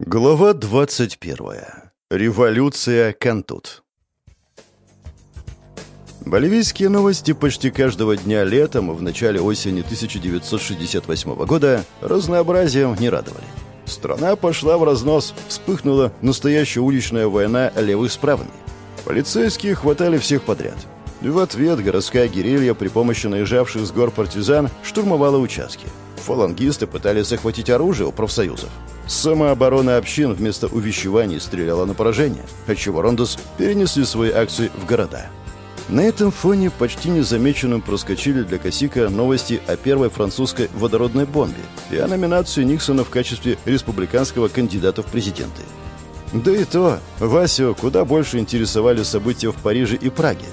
Глава 21. Революция Кантут. Боливийские новости почти каждого дня летом и в начале осени 1968 года разнообразием не радовали. Страна пошла в разнос, вспыхнула настоящая уличная война левых с правыми. Полицейские хватали всех подряд. В ответ городская герилья при помощи наезжавших с гор партизан штурмовала участки. Фалангисты пытались захватить оружие у профсоюзов. Самооборона общин вместо увещеваний стреляла на поражение, отчего Рондос перенесли свои акции в города. На этом фоне почти незамеченным проскочили для Косика новости о первой французской водородной бомбе и о номинации Никсона в качестве республиканского кандидата в президенты. Да и то, Васю куда больше интересовали события в Париже и Праге.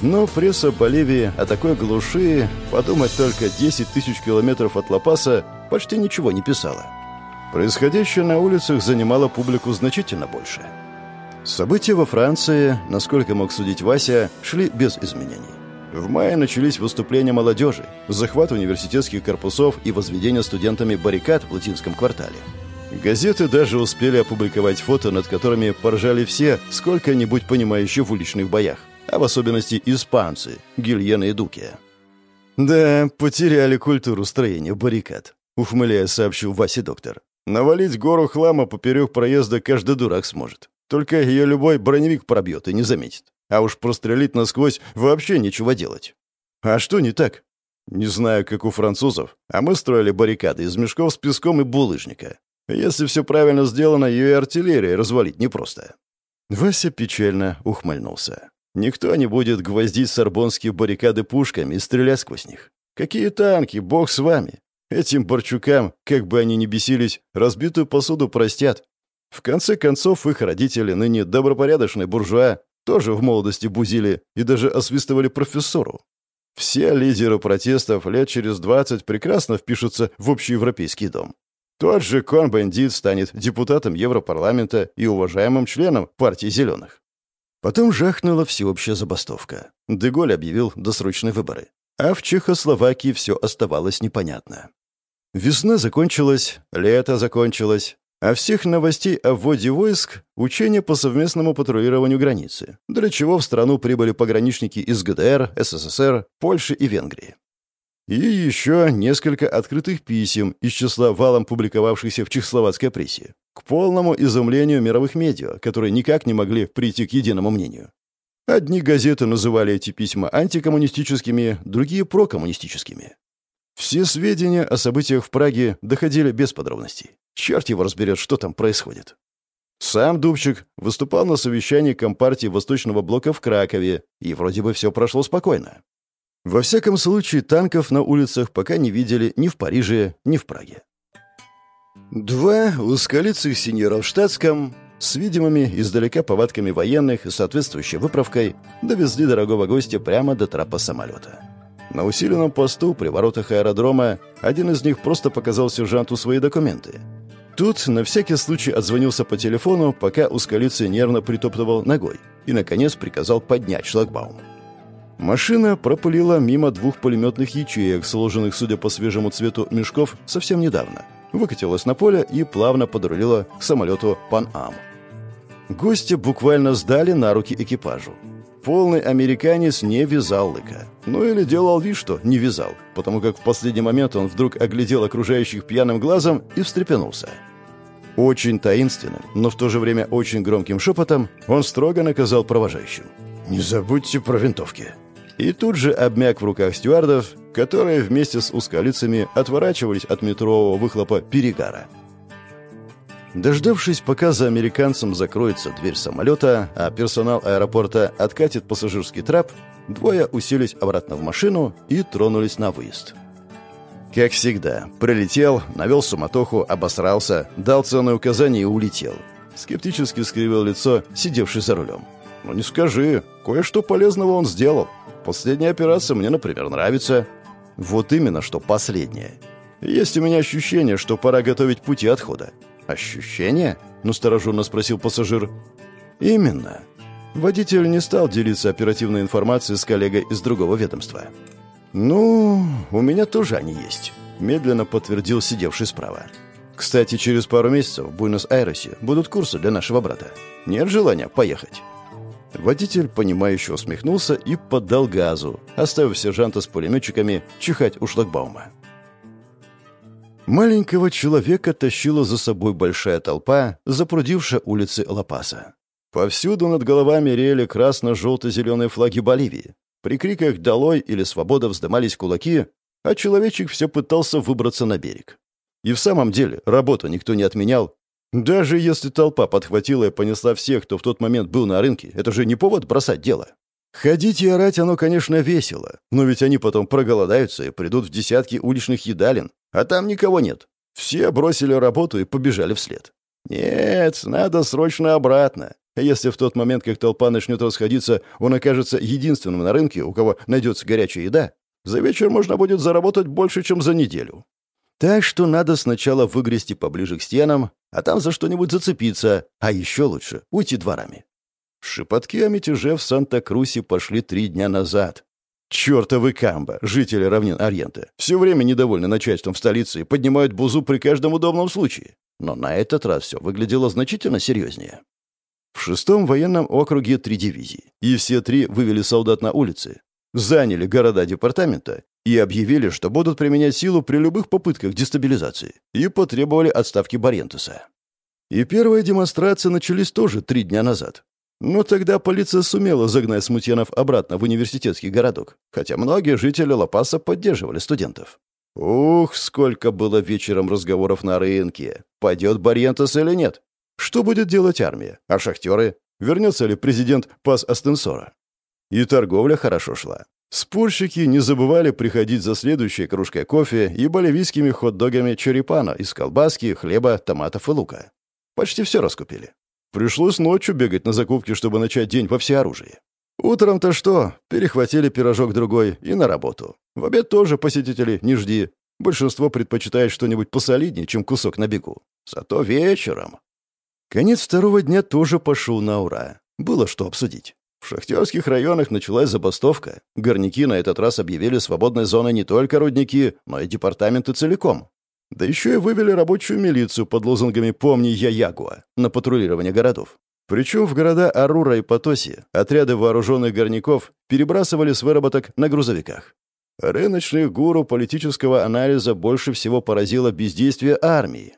Но пресса Боливии о такой глуши, подумать только 10 тысяч километров от Лапаса, почти ничего не писала. Происходящее на улицах занимало публику значительно больше. События во Франции, насколько мог судить Вася, шли без изменений. В мае начались выступления молодежи, захват университетских корпусов и возведение студентами баррикад в Латинском квартале. Газеты даже успели опубликовать фото, над которыми поржали все, сколько-нибудь понимающие в уличных боях, а в особенности испанцы, Гильена и Дуке. «Да, потеряли культуру строения баррикад», — ухмыляя сообщил Васе доктор. Навалить гору хлама поперек проезда каждый дурак сможет. Только ее любой броневик пробьет и не заметит. А уж прострелить насквозь вообще нечего делать. А что не так? Не знаю, как у французов, а мы строили баррикады из мешков с песком и булыжника. Если все правильно сделано, ее и артиллерия развалить непросто. Вася печально ухмыльнулся. Никто не будет гвоздить сорбонские баррикады пушками и стрелять сквозь них. Какие танки, бог с вами. Этим борчукам, как бы они ни бесились, разбитую посуду простят. В конце концов, их родители, ныне добропорядочные буржуа, тоже в молодости бузили и даже освистывали профессору. Все лидеры протестов лет через 20 прекрасно впишутся в общеевропейский дом. Тот же Кон-Бендит станет депутатом Европарламента и уважаемым членом партии «Зеленых». Потом жахнула всеобщая забастовка. Деголь объявил досрочные выборы. А в Чехословакии все оставалось непонятно. Весна закончилась, лето закончилось, а всех новостей о вводе войск — учения по совместному патрулированию границы, для чего в страну прибыли пограничники из ГДР, СССР, Польши и Венгрии. И еще несколько открытых писем из числа валом публиковавшихся в чехословацкой прессе, к полному изумлению мировых медиа, которые никак не могли прийти к единому мнению. Одни газеты называли эти письма антикоммунистическими, другие — прокоммунистическими. Все сведения о событиях в Праге доходили без подробностей. Черт его разберет, что там происходит. Сам Дубчик выступал на совещании Компартии Восточного Блока в Кракове, и вроде бы все прошло спокойно. Во всяком случае, танков на улицах пока не видели ни в Париже, ни в Праге. Два сеньора в штатском с видимыми издалека повадками военных и соответствующей выправкой довезли дорогого гостя прямо до трапа самолета. На усиленном посту при воротах аэродрома один из них просто показал сержанту свои документы. Тут на всякий случай отзвонился по телефону, пока узколицый нервно притоптывал ногой, и, наконец, приказал поднять шлагбаум. Машина пропылила мимо двух пулеметных ячеек, сложенных, судя по свежему цвету, мешков совсем недавно. Выкатилась на поле и плавно подрулила к самолету «Пан-Ам». Гостя буквально сдали на руки экипажу. Полный американец не вязал лыка. Ну или делал вид, что не вязал, потому как в последний момент он вдруг оглядел окружающих пьяным глазом и встрепенулся. Очень таинственным, но в то же время очень громким шепотом он строго наказал провожающим. «Не забудьте про винтовки». И тут же обмяк в руках стюардов, которые вместе с ускалицами отворачивались от метрового выхлопа перегара. Дождавшись, пока за американцем закроется дверь самолета, а персонал аэропорта откатит пассажирский трап, двое уселись обратно в машину и тронулись на выезд. Как всегда, прилетел, навел суматоху, обосрался, дал ценные указания и улетел. Скептически скривил лицо, сидевший за рулем. «Ну не скажи, кое-что полезного он сделал. Последняя операция мне, например, нравится». «Вот именно, что последняя. Есть у меня ощущение, что пора готовить пути отхода. «Ощущение?» — настороженно спросил пассажир. «Именно». Водитель не стал делиться оперативной информацией с коллегой из другого ведомства. «Ну, у меня тоже они есть», — медленно подтвердил сидевший справа. Кстати, через пару месяцев в Буэнос-Айресе будут курсы для нашего брата. Нет желания поехать?» Водитель, понимающе усмехнулся и поддал газу, оставив сержанта с пулеметчиками чихать у шлагбаума. Маленького человека тащила за собой большая толпа, запрудившая улицы Лапаса. Повсюду над головами реяли красно-желто-зеленые флаги Боливии. При криках «Долой!» или «Свобода!» вздымались кулаки, а человечек все пытался выбраться на берег. И в самом деле, работу никто не отменял. Даже если толпа подхватила и понесла всех, кто в тот момент был на рынке, это же не повод бросать дело. Ходить и орать оно, конечно, весело, но ведь они потом проголодаются и придут в десятки уличных едалин, а там никого нет. Все бросили работу и побежали вслед. Нет, надо срочно обратно. Если в тот момент, как толпа начнет расходиться, он окажется единственным на рынке, у кого найдется горячая еда, за вечер можно будет заработать больше, чем за неделю. Так что надо сначала выгрести поближе к стенам, а там за что-нибудь зацепиться, а еще лучше — уйти дворами. Шепотки о мятеже в Санта-Крусе пошли три дня назад. Чёртовы камба, жители равнин Ориента, все время недовольны начальством в столице и поднимают бузу при каждом удобном случае. Но на этот раз все выглядело значительно серьезнее. В шестом военном округе три дивизии, и все три вывели солдат на улицы, заняли города департамента и объявили, что будут применять силу при любых попытках дестабилизации, и потребовали отставки Барентеса. И первые демонстрации начались тоже три дня назад, но тогда полиция сумела загнать смутьянов обратно в университетский городок, хотя многие жители Лопаса поддерживали студентов. Ух, сколько было вечером разговоров на рынке. Пойдет Барьентес или нет? Что будет делать армия? А шахтеры? Вернется ли президент Пас Астенсора? И торговля хорошо шла. Спорщики не забывали приходить за следующей кружкой кофе и боливийскими хот-догами черепана из колбаски, хлеба, томатов и лука. Почти все раскупили. Пришлось ночью бегать на закупки, чтобы начать день во всеоружии. Утром-то что? Перехватили пирожок другой и на работу. В обед тоже посетителей не жди. Большинство предпочитает что-нибудь посолиднее, чем кусок на бегу. Зато вечером. Конец второго дня тоже пошел на ура. Было что обсудить. В шахтерских районах началась забастовка. Горняки на этот раз объявили свободной зоной не только рудники, но и департаменты целиком. Да еще и вывели рабочую милицию под лозунгами «Помни, я Ягуа» на патрулирование городов. Причем в города Арура и Потоси отряды вооруженных горняков перебрасывали с выработок на грузовиках. Рыночных гуру политического анализа больше всего поразило бездействие армии.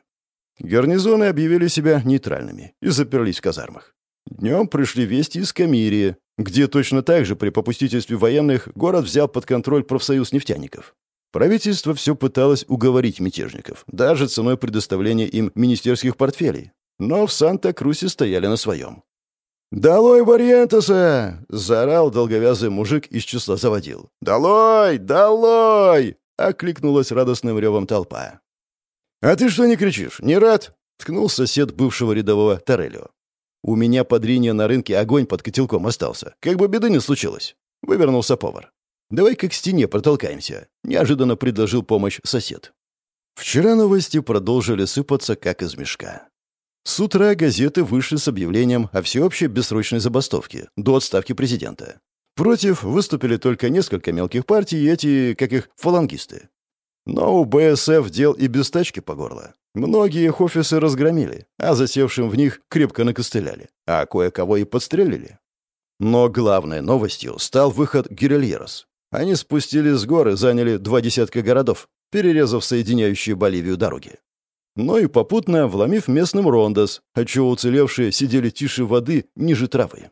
Гарнизоны объявили себя нейтральными и заперлись в казармах. Днем пришли вести из Камирии, где точно так же при попустительстве военных город взял под контроль профсоюз нефтяников. Правительство все пыталось уговорить мятежников, даже ценой предоставления им министерских портфелей. Но в Санта-Крусе стояли на своем. «Долой Барьентеса!» — заорал долговязый мужик из числа заводил. «Долой! Долой!» — окликнулась радостным ревом толпа. «А ты что не кричишь? Не рад?» — ткнул сосед бывшего рядового Торелио. «У меня под Риньо на рынке огонь под котелком остался. Как бы беды не случилось». Вывернулся повар. «Давай-ка к стене протолкаемся», — неожиданно предложил помощь сосед. Вчера новости продолжили сыпаться, как из мешка. С утра газеты вышли с объявлением о всеобщей бессрочной забастовке до отставки президента. Против выступили только несколько мелких партий и эти, как их, фалангисты. Но у БСФ дел и без тачки по горло. Многие их офисы разгромили, а засевшим в них крепко накостыляли, а кое-кого и подстрелили. Но главной новостью стал выход Гирильерос, они спустились с горы, заняли два десятка городов, перерезав соединяющие Боливию дороги. Но и попутно вломив местным рондос, отчего уцелевшие сидели тише воды, ниже травы.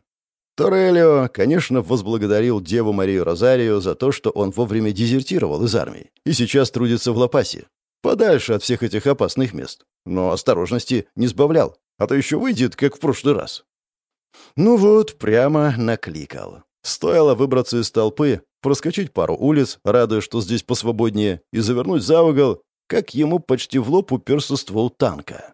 Торелио, конечно, возблагодарил Деву Марию Розарио за то, что он вовремя дезертировал из армии и сейчас трудится в Лопасе, подальше от всех этих опасных мест. Но осторожности не сбавлял, а то еще выйдет, как в прошлый раз. Ну вот, прямо накликал. Стоило выбраться из толпы, проскочить пару улиц, радуясь, что здесь посвободнее, и завернуть за угол, как ему почти в лоб уперся ствол танка.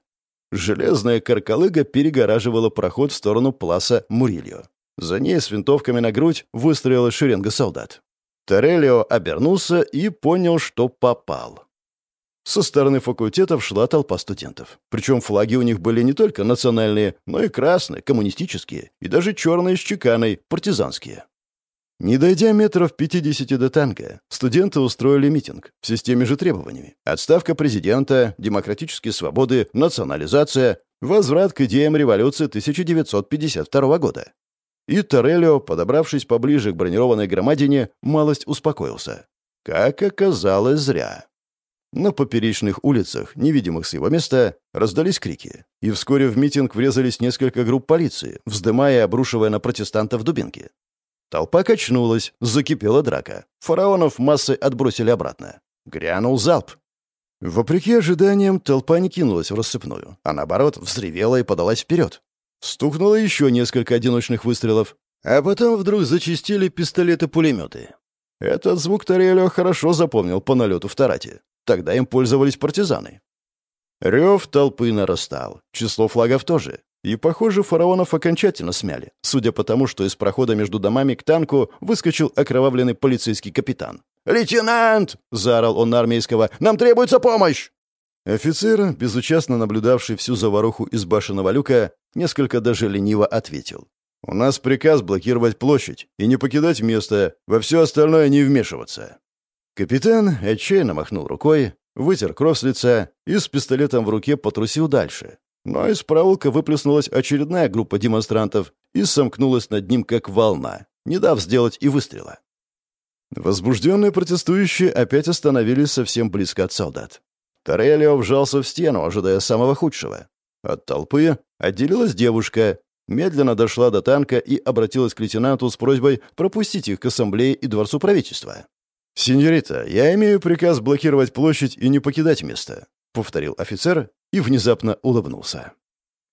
Железная каркалыга перегораживала проход в сторону пласа Мурильо. За ней с винтовками на грудь выстроила шеренга солдат. Торелио обернулся и понял, что попал. Со стороны факультетов шла толпа студентов. Причем флаги у них были не только национальные, но и красные, коммунистические, и даже черные с чеканой, партизанские. Не дойдя метров 50 до танка, студенты устроили митинг в системе же требованиями. Отставка президента, демократические свободы, национализация, возврат к идеям революции 1952 года. И Тореллио, подобравшись поближе к бронированной громадине, малость успокоился. Как оказалось, зря. На поперечных улицах, невидимых с его места, раздались крики. И вскоре в митинг врезались несколько групп полиции, вздымая и обрушивая на протестантов дубинки. Толпа качнулась, закипела драка. Фараонов массы отбросили обратно. Грянул залп. Вопреки ожиданиям, толпа не кинулась в рассыпную, а наоборот, взревела и подалась вперед. Стукнуло еще несколько одиночных выстрелов, а потом вдруг зачистили пистолеты-пулеметы. Этот звук Торелио хорошо запомнил по налету в Тарате. Тогда им пользовались партизаны. Рев толпы нарастал, число флагов тоже. И, похоже, фараонов окончательно смяли, судя по тому, что из прохода между домами к танку выскочил окровавленный полицейский капитан. «Лейтенант!» — заорал он на армейского. «Нам требуется помощь!» Офицер, безучастно наблюдавший всю заваруху из башенного люка, несколько даже лениво ответил. «У нас приказ блокировать площадь и не покидать место, во все остальное не вмешиваться». Капитан отчаянно махнул рукой, вытер кровь с лица и с пистолетом в руке потрусил дальше, но из проулка выплеснулась очередная группа демонстрантов и сомкнулась над ним как волна, не дав сделать и выстрела. Возбужденные протестующие опять остановились совсем близко от солдат. Торелио вжался в стену, ожидая самого худшего. От толпы отделилась девушка, медленно дошла до танка и обратилась к лейтенанту с просьбой пропустить их к ассамблее и дворцу правительства. «Сеньорита, я имею приказ блокировать площадь и не покидать место», — повторил офицер и внезапно улыбнулся.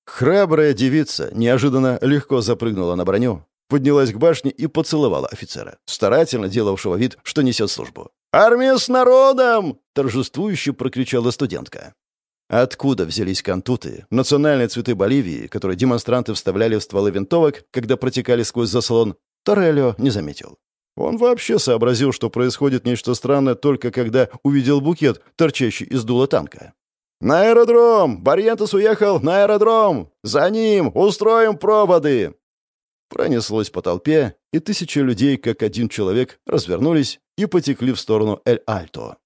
Храбрая девица неожиданно легко запрыгнула на броню, поднялась к башне и поцеловала офицера, старательно делавшего вид, что несет службу. «Армия с народом!» — торжествующе прокричала студентка. Откуда взялись кантуты, национальные цветы Боливии, которые демонстранты вставляли в стволы винтовок, когда протекали сквозь заслон, Торелло не заметил. Он вообще сообразил, что происходит нечто странное только когда увидел букет, торчащий из дула танка. «На аэродром! Барьентес уехал на аэродром! За ним! Устроим проводы!» Пронеслось по толпе, и тысячи людей, как один человек, развернулись и потекли в сторону Эль-Альто.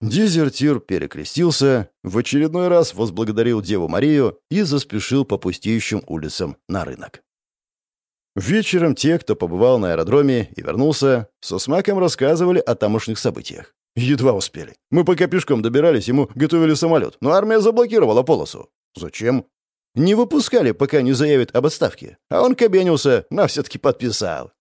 Дезертир перекрестился, в очередной раз возблагодарил Деву Марию и заспешил по пустеющим улицам на рынок. Вечером те, кто побывал на аэродроме и вернулся, со смаком рассказывали о тамошних событиях. Едва успели. Мы пока пешком добирались, ему готовили самолет, но армия заблокировала полосу. Зачем? Не выпускали, пока не заявит об отставке. А он кабенился, но все-таки подписал.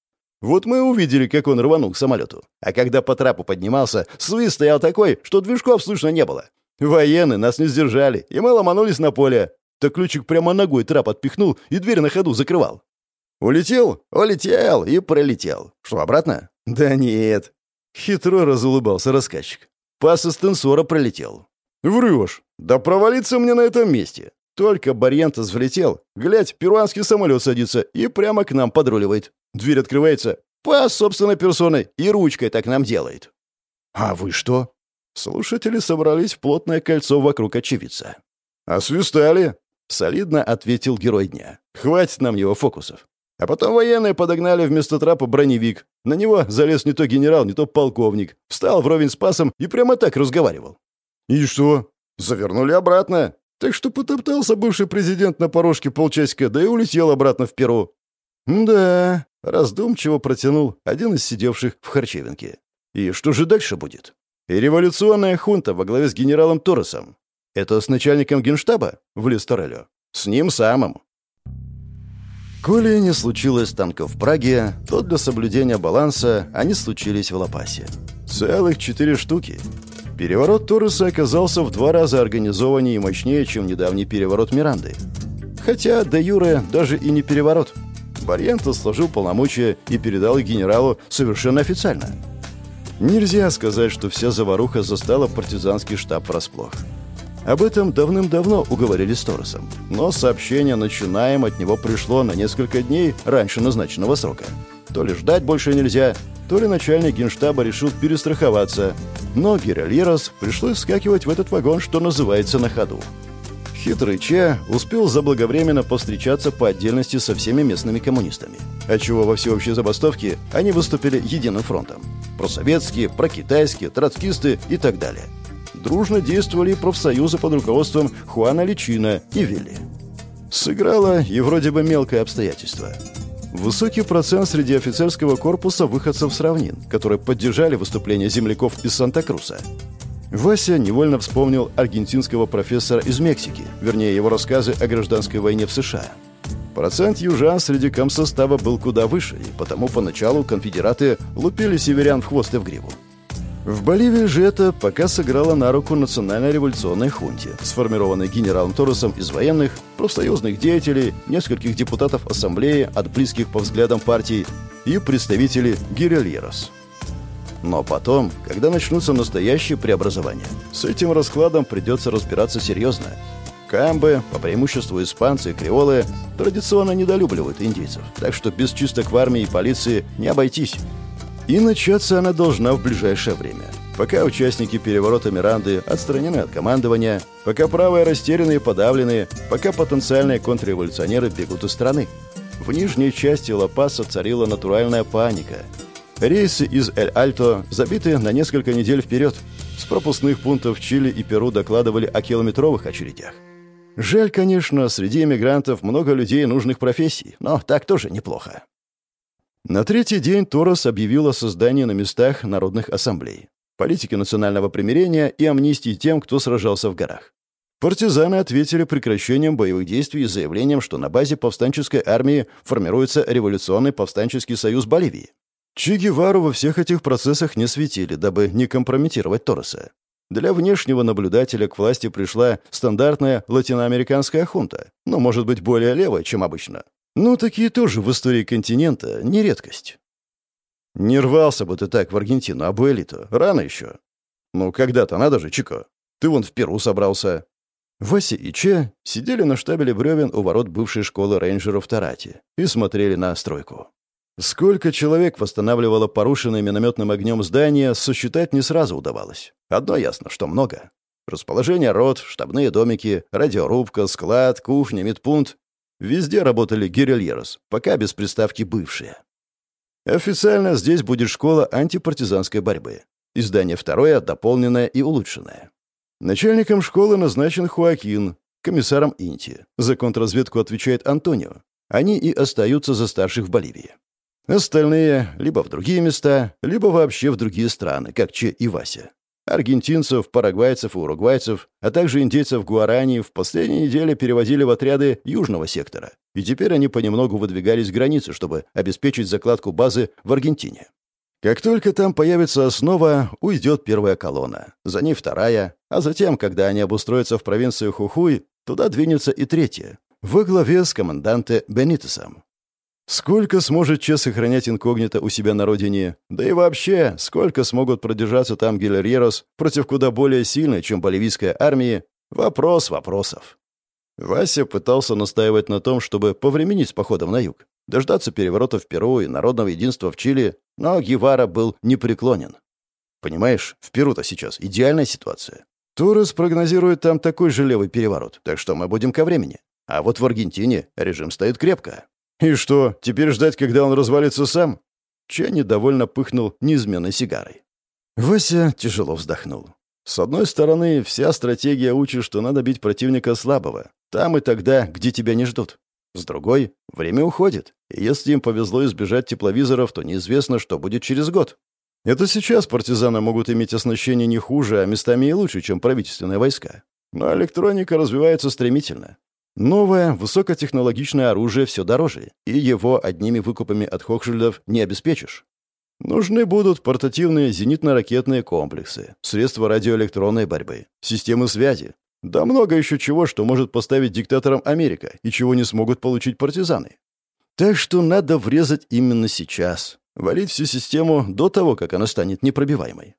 Вот мы увидели, как он рванул к самолету. А когда по трапу поднимался, свист стоял такой, что движков слышно не было. Военные нас не сдержали, и мы ломанулись на поле. Так ключик прямо ногой трап отпихнул и дверь на ходу закрывал. Улетел? Улетел и пролетел. Что, обратно? Да нет, Хитро разулыбался рассказчик. Пас из тенсора пролетел. «Врешь! Да провалиться мне на этом месте!» Только Барьентес влетел. Глядь, перуанский самолет садится и прямо к нам подруливает. Дверь открывается. Пас собственной персоной и ручкой так нам делает. «А вы что?» Слушатели собрались в плотное кольцо вокруг очевидца. «Освистали!» — солидно ответил герой дня. «Хватит нам его фокусов. А потом военные подогнали вместо трапа броневик. На него залез не то генерал, не то полковник. Встал вровень с пасом и прямо так разговаривал. И что? Завернули обратно. Так что потоптался бывший президент на порожке полчасика, да и улетел обратно в Перу. Да, раздумчиво протянул один из сидевших в Харчевинке. И что же дальше будет? И революционная хунта во главе с генералом Торресом. Это с начальником генштаба? Влез Торелло. С ним самым. Коли не случилось танков в Праге, то для соблюдения баланса они случились в Лопасе. Целых четыре штуки. Переворот Торреса оказался в два раза организованнее и мощнее, чем недавний переворот Миранды. Хотя, до Юре, даже и не переворот. Барьента сложил полномочия и передал их генералу совершенно официально. Нельзя сказать, что вся заваруха застала партизанский штаб врасплох. Об этом давным-давно уговорили с Торосом. Но сообщение «начинаем» от него пришло на несколько дней раньше назначенного срока. То ли ждать больше нельзя, то ли начальник генштаба решил перестраховаться. Но Геральерос пришлось вскакивать в этот вагон, что называется, на ходу. Хитрый Че успел заблаговременно повстречаться по отдельности со всеми местными коммунистами, отчего во всеобщей забастовке они выступили единым фронтом. Просоветские, прокитайские, троцкисты и так далее. Дружно действовали профсоюзы под руководством Хуана Личина и Вилли. Сыграло и вроде бы мелкое обстоятельство. Высокий процент среди офицерского корпуса выходцев с равнин, которые поддержали выступление земляков из Санта-Круса. Вася невольно вспомнил аргентинского профессора из Мексики, вернее, его рассказы о гражданской войне в США. Процент южан среди комсостава был куда выше, и потому поначалу конфедераты лупили северян в хвост и в гриву. В Боливии же это пока сыграло на руку национально-революционной хунте, сформированной генералом Торресом из военных, профсоюзных деятелей, нескольких депутатов ассамблеи от близких по взглядам партий и представителей гирильерос. Но потом, когда начнутся настоящие преобразования, с этим раскладом придется разбираться серьезно. Камбы, по преимуществу испанцы и креолы, традиционно недолюбливают индейцев, так что без чисток в армии и полиции не обойтись. И начаться она должна в ближайшее время. Пока участники переворота Миранды отстранены от командования, пока правые растеряны и подавлены, пока потенциальные контрреволюционеры бегут из страны. В нижней части Ла-Паса царила натуральная паника. Рейсы из Эль-Альто забиты на несколько недель вперед. С пропускных пунктов Чили и Перу докладывали о километровых очередях. Жаль, конечно, среди эмигрантов много людей нужных профессий, но так тоже неплохо. На третий день Торос объявил о создании на местах народных ассамблей, политики национального примирения и амнистии тем, кто сражался в горах. Партизаны ответили прекращением боевых действий и заявлением, что на базе повстанческой армии формируется революционный повстанческий союз Боливии. Че Гевару во всех этих процессах не светили, дабы не компрометировать Тороса. Для внешнего наблюдателя к власти пришла стандартная латиноамериканская хунта, но, может быть, более левая, чем обычно. Но такие тоже в истории континента не редкость. Не рвался бы ты так в Аргентину, а Буэлито. Рано еще. Ну, когда-то надо же, Чико. Ты вон в Перу собрался. Вася и Че сидели на штабеле бревен у ворот бывшей школы рейнджеров Тарати и смотрели на стройку. Сколько человек восстанавливало порушенное минометным огнем здание, сосчитать не сразу удавалось. Одно ясно, что много. Расположение рот, штабные домики, радиорубка, склад, кухня, медпункт Везде работали гирильерос, пока без приставки «бывшие». Официально здесь будет школа антипартизанской борьбы. Издание второе, дополненное и улучшенное. Начальником школы назначен Хуакин, комиссаром Инти. За контрразведку отвечает Антонио. Они и остаются за старших в Боливии. Остальные либо в другие места, либо вообще в другие страны, как Че и Вася. Аргентинцев, парагвайцев и уругвайцев, а также индейцев Гуарани в последние недели перевозили в отряды южного сектора, и теперь они понемногу выдвигались к границе, чтобы обеспечить закладку базы в Аргентине. Как только там появится основа, уйдет первая колонна, за ней вторая, а затем, когда они обустроятся в провинции Хухуй, туда двинется и третья, во главе с команданте Бенитесом. Сколько сможет Че сохранять инкогнито у себя на родине? Да и вообще, сколько смогут продержаться там гильерьерос против куда более сильной, чем боливийская армии? Вопрос вопросов. Вася пытался настаивать на том, чтобы повременить с походом на юг, дождаться переворота в Перу и народного единства в Чили, но Гевара был непреклонен. Понимаешь, в Перу-то сейчас идеальная ситуация. Турес прогнозирует там такой же левый переворот, так что мы будем ко времени. А вот в Аргентине режим стоит крепко. «И что, теперь ждать, когда он развалится сам?» Че недовольно пыхнул неизменной сигарой. Вася тяжело вздохнул. С одной стороны, вся стратегия учит, что надо бить противника слабого. Там и тогда, где тебя не ждут. С другой, время уходит. И если им повезло избежать тепловизоров, то неизвестно, что будет через год. Это сейчас партизаны могут иметь оснащение не хуже, а местами и лучше, чем правительственные войска. Но электроника развивается стремительно. Новое, высокотехнологичное оружие все дороже, и его одними выкупами от Хохшильдов не обеспечишь. Нужны будут портативные зенитно-ракетные комплексы, средства радиоэлектронной борьбы, системы связи. Да много еще чего, что может поставить диктаторам Америка и чего не смогут получить партизаны. Так что надо врезать именно сейчас, валить всю систему до того, как она станет непробиваемой.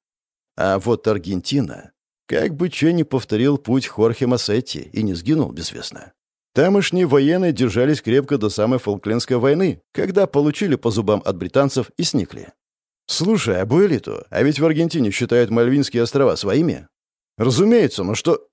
А вот Аргентина, как бы Че не повторил путь Хорхе Массетти и не сгинул безвестно. Тамошние военные держались крепко до самой Фолклендской войны, когда получили по зубам от британцев и сникли. «Слушай, а Буэлиту, а ведь в Аргентине считают Мальвинские острова своими?» «Разумеется, но что...»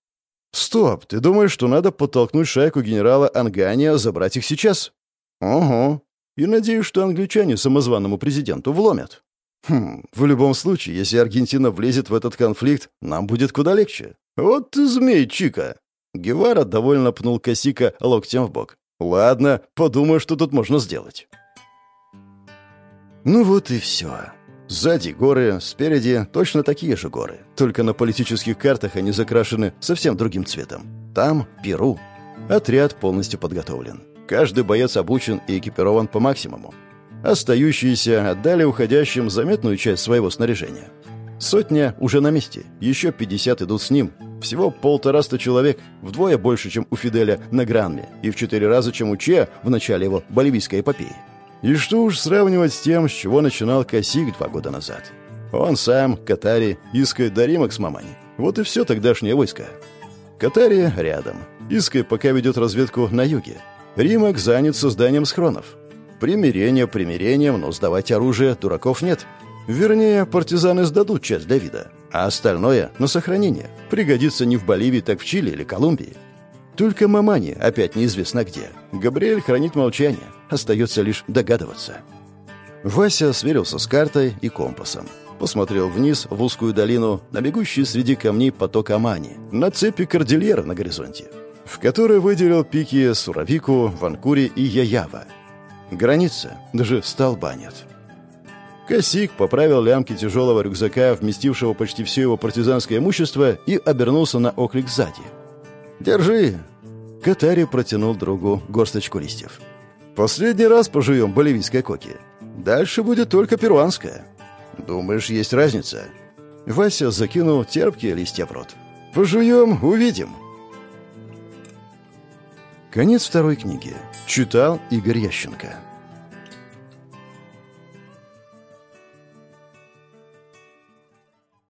«Стоп, ты думаешь, что надо подтолкнуть шайку генерала Ангания забрать их сейчас?» «Ого. И надеюсь, что англичане самозваному президенту вломят». «Хм, в любом случае, если Аргентина влезет в этот конфликт, нам будет куда легче». «Вот ты змей, Чика!» Гевара довольно пнул Косика локтем в бок. «Ладно, подумаю, что тут можно сделать». Ну вот и все. Сзади горы, спереди точно такие же горы. Только на политических картах они закрашены совсем другим цветом. Там Перу. Отряд полностью подготовлен. Каждый боец обучен и экипирован по максимуму. Остающиеся отдали уходящим заметную часть своего снаряжения. Сотня уже на месте, еще 50 идут с ним. Всего полтораста человек, вдвое больше, чем у Фиделя на Гранме, и в четыре раза, чем у Че в начале его боливийской эпопеи. И что уж сравнивать с тем, с чего начинал Косик два года назад. Он сам, Катари, Иска, Даримак с Мамани. Вот и все тогдашнее войско. Катари рядом. Иска пока ведет разведку на юге. Римак занят созданием схронов. Примирение примирением, но сдавать оружие дураков нет. Вернее, партизаны сдадут часть Давида, а остальное — на сохранение. Пригодится не в Боливии, так в Чили или Колумбии. Только Мамани опять неизвестно где. Габриэль хранит молчание. Остается лишь догадываться. Вася сверился с картой и компасом. Посмотрел вниз в узкую долину, на бегущий среди камней поток Амани, на цепи кордильера на горизонте, в которой выделил пики Суравику, Ванкури и Яява. Граница, даже столба нет. Косик поправил лямки тяжелого рюкзака, вместившего почти все его партизанское имущество, и обернулся на оклик сзади. «Держи!» Катари протянул другу горсточку листьев. «Последний раз пожуем боливийской коки. Дальше будет только перуанская. Думаешь, есть разница?» Вася закинул терпкие листья в рот. «Пожуем, увидим!» Конец второй книги. Читал Игорь Ященко.